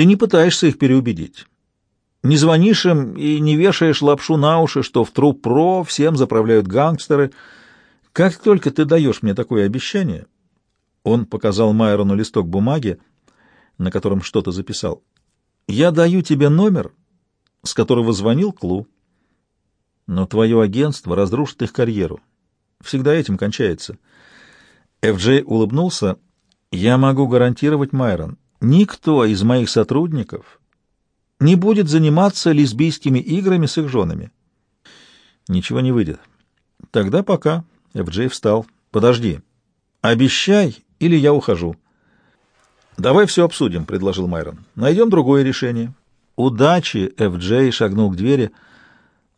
Ты не пытаешься их переубедить. Не звонишь им и не вешаешь лапшу на уши, что в труп про всем заправляют гангстеры. Как только ты даешь мне такое обещание, он показал Майрону листок бумаги, на котором что-то записал. Я даю тебе номер, с которого звонил Клу. Но твое агентство разрушит их карьеру. Всегда этим кончается. Эф-Джей улыбнулся. Я могу гарантировать, Майрон, никто из моих сотрудников не будет заниматься лесбийскими играми с их женами. Ничего не выйдет. Тогда пока. Эф-Джей встал. Подожди. Обещай, или я ухожу. Давай все обсудим, предложил Майрон. Найдем другое решение. Удачи, Эф-Джей шагнул к двери.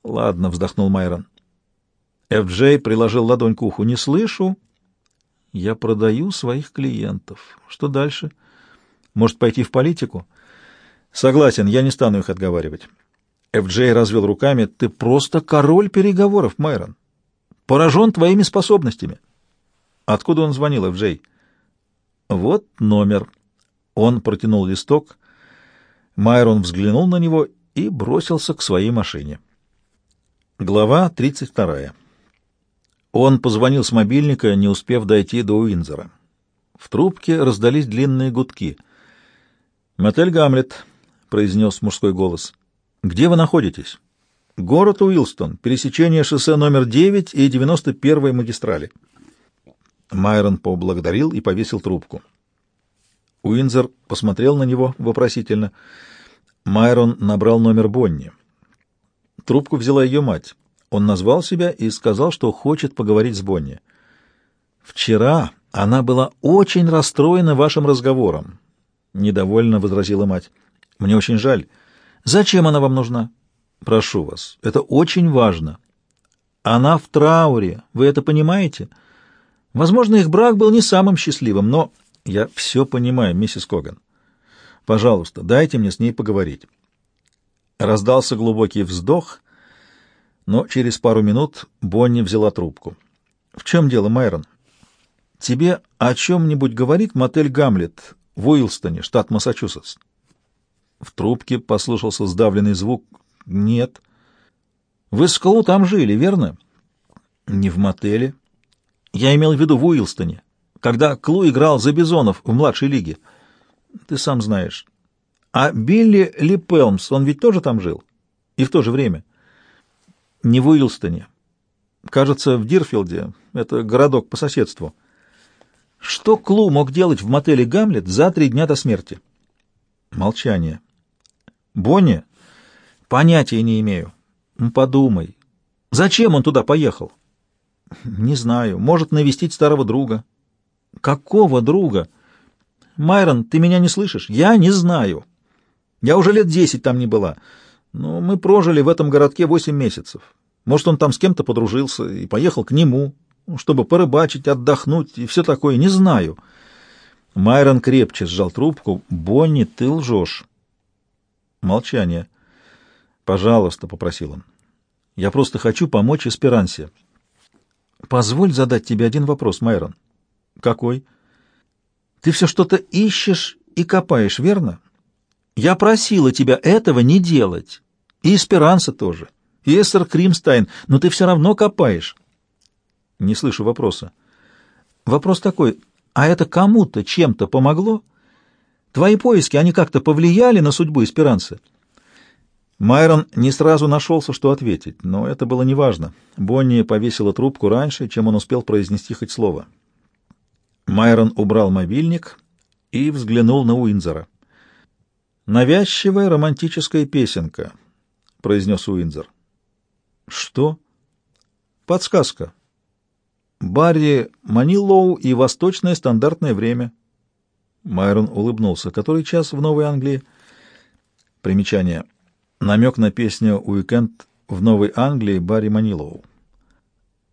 Ладно, вздохнул Майрон. Эф-Джей приложил ладонь к уху. Не слышу. Я продаю своих клиентов. Что дальше? Может, пойти в политику? Согласен, я не стану их отговаривать. Эф-Джей развел руками. Ты просто король переговоров, Майрон. Поражен твоими способностями. Откуда он звонил, Эф-Джей? Вот номер. Он протянул листок. Майрон взглянул на него и бросился к своей машине. Глава 32. Он позвонил с мобильника, не успев дойти до Уинзера. В трубке раздались длинные гудки. «Мотель Гамлет», — произнес мужской голос. «Где вы находитесь?» «Город Уилстон, пересечение шоссе номер 9 и 91-й магистрали». Майрон поблагодарил и повесил трубку. Уинзер посмотрел на него вопросительно. Майрон набрал номер Бонни. Трубку взяла ее мать. Он назвал себя и сказал, что хочет поговорить с Бонни. «Вчера она была очень расстроена вашим разговором», — недовольно возразила мать. «Мне очень жаль. Зачем она вам нужна?» «Прошу вас, это очень важно. Она в трауре, вы это понимаете? Возможно, их брак был не самым счастливым, но я все понимаю, миссис Коган. Пожалуйста, дайте мне с ней поговорить». Раздался глубокий вздох — но через пару минут Бонни взяла трубку. «В чем дело, Майрон?» «Тебе о чем-нибудь говорит мотель «Гамлет» в Уилстоне, штат Массачусетс?» В трубке послышался сдавленный звук. «Нет». «Вы с Клу там жили, верно?» «Не в мотеле. Я имел в виду в Уилстоне, когда Клу играл за Бизонов в младшей лиге. Ты сам знаешь. А Билли Ли Пелмс, он ведь тоже там жил? И в то же время?» не в Уилстоне. Кажется, в Дирфилде. Это городок по соседству. Что Клу мог делать в мотеле «Гамлет» за три дня до смерти? Молчание. Бонни? Понятия не имею. Подумай. Зачем он туда поехал? Не знаю. Может, навестить старого друга. Какого друга? Майрон, ты меня не слышишь? Я не знаю. Я уже лет десять там не была. Но мы прожили в этом городке восемь месяцев. Может, он там с кем-то подружился и поехал к нему, чтобы порыбачить, отдохнуть и все такое, не знаю. Майрон крепче сжал трубку. «Бонни, ты лжешь». Молчание. «Пожалуйста», — попросил он. «Я просто хочу помочь Эсперансе». «Позволь задать тебе один вопрос, Майрон». «Какой?» «Ты все что-то ищешь и копаешь, верно?» «Я просила тебя этого не делать». И Эсперанса тоже. И Эссер Кримстайн. Но ты все равно копаешь. Не слышу вопроса. Вопрос такой. А это кому-то чем-то помогло? Твои поиски, они как-то повлияли на судьбу Эсперанса? Майрон не сразу нашелся, что ответить, но это было неважно. Бонни повесила трубку раньше, чем он успел произнести хоть слово. Майрон убрал мобильник и взглянул на Уинзера. Навязчивая романтическая песенка —— произнес Уинзер. «Что?» «Подсказка. Барри Манилоу и восточное стандартное время». Майрон улыбнулся. «Который час в Новой Англии?» Примечание. Намек на песню «Уикенд в Новой Англии» Барри Манилоу.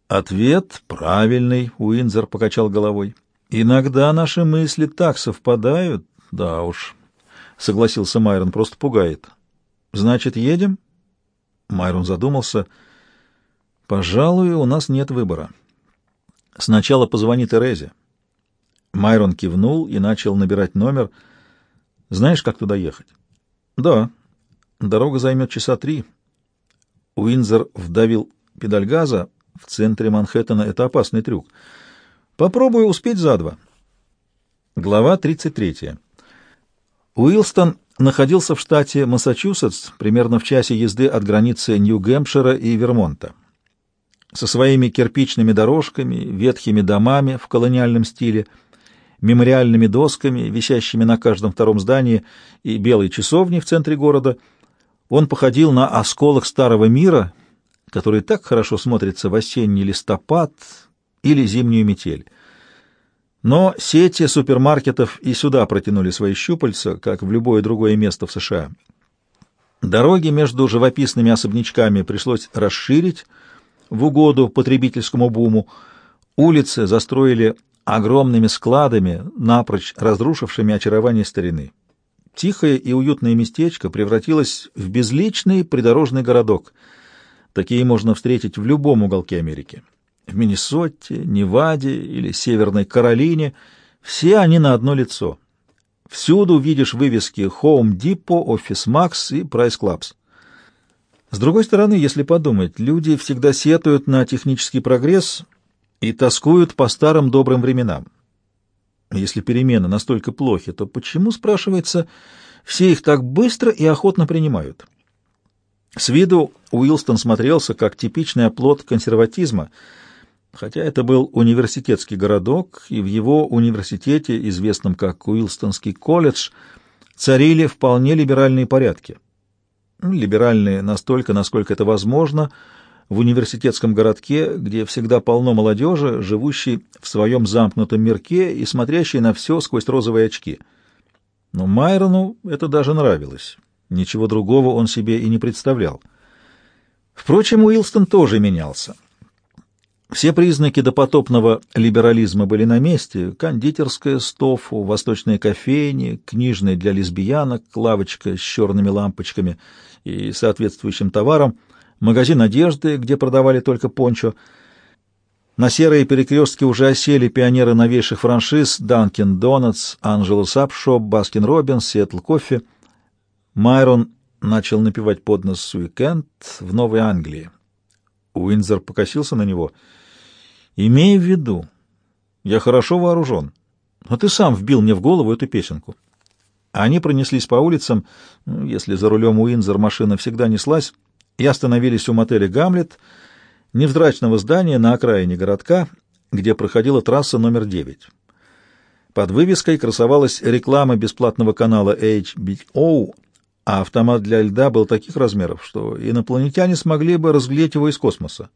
Ответ правильный, Уинзер покачал головой. Иногда наши мысли так совпадают. Да уж, согласился Майрон, просто пугает. Значит, едем? Майрон задумался. «Пожалуй, у нас нет выбора. Сначала позвони Терезе». Майрон кивнул и начал набирать номер. Знаешь, как туда ехать? Да. Дорога займет часа три. Уинзер вдавил педаль газа. В центре Манхэттена это опасный трюк. Попробую успеть за два. Глава 33. Уилстон находился в штате Массачусетс, примерно в часе езды от границы Нью-Гэмпшира и Вермонта. Со своими кирпичными дорожками, ветхими домами в колониальном стиле, мемориальными досками, висящими на каждом втором здании, и белой часовней в центре города, он походил на осколок старого мира, который так хорошо смотрится в осенний листопад или зимнюю метель. Но сети супермаркетов и сюда протянули свои щупальца, как в любое другое место в США. Дороги между живописными особнячками пришлось расширить в угоду потребительскому буму. Улицы застроили огромными складами, напрочь разрушившими очарование старины. Тихое и уютное местечко превратилось в безличный придорожный городок. Такие можно встретить в любом уголке Америки в Миннесоте, Неваде или Северной Каролине, все они на одно лицо. Всюду видишь вывески Home Depot, Office Max и Price Clubs. С другой стороны, если подумать, люди всегда сетуют на технический прогресс и тоскуют по старым добрым временам. Если перемены настолько плохи, то почему, спрашивается, все их так быстро и охотно принимают? С виду Уилстон смотрелся как типичный оплот консерватизма — Хотя это был университетский городок, и в его университете, известном как Уилстонский колледж, царили вполне либеральные порядки. Ну, либеральные настолько, насколько это возможно, в университетском городке, где всегда полно молодежи, живущей в своем замкнутом мирке и смотрящей на все сквозь розовые очки. Но Майрону это даже нравилось. Ничего другого он себе и не представлял. Впрочем, Уилстон тоже менялся. Все признаки допотопного либерализма были на месте. Кондитерская с восточные кофейни, книжная для лесбиянок, лавочка с черными лампочками и соответствующим товаром, магазин одежды, где продавали только пончо. На серые перекрестки уже осели пионеры новейших франшиз Dunkin' Donuts, Angelus Upshop, Baskin Robbins, Seattle Coffee. Майрон начал напевать под нос «Уикенд» в Новой Англии. Уинзер покосился на него — Имей в виду, я хорошо вооружен, но ты сам вбил мне в голову эту песенку. Они пронеслись по улицам, если за рулем Уинзер машина всегда неслась, и остановились у мотеля «Гамлет», невзрачного здания на окраине городка, где проходила трасса номер 9. Под вывеской красовалась реклама бесплатного канала HBO, а автомат для льда был таких размеров, что инопланетяне смогли бы разглядеть его из космоса.